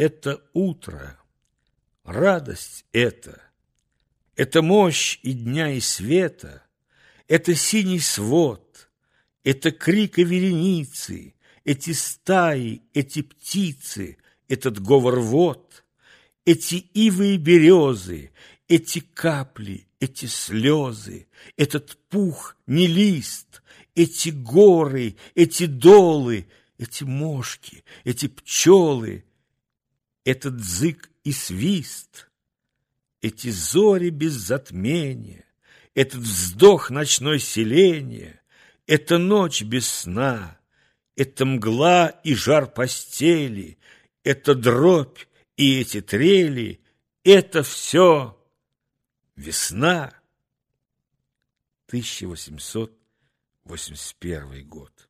это утро, радость это, это мощь и дня, и света, это синий свод, это крик и вереницы, эти стаи, эти птицы, этот говор вод, эти ивы и березы, эти капли, эти слезы, этот пух, не лист, эти горы, эти долы, эти мошки, эти пчелы, этот зык и свист, эти зори без затмения, этот вздох ночной селения, эта ночь без сна, это мгла и жар постели, это дробь и эти трели, это все весна. 1881 год.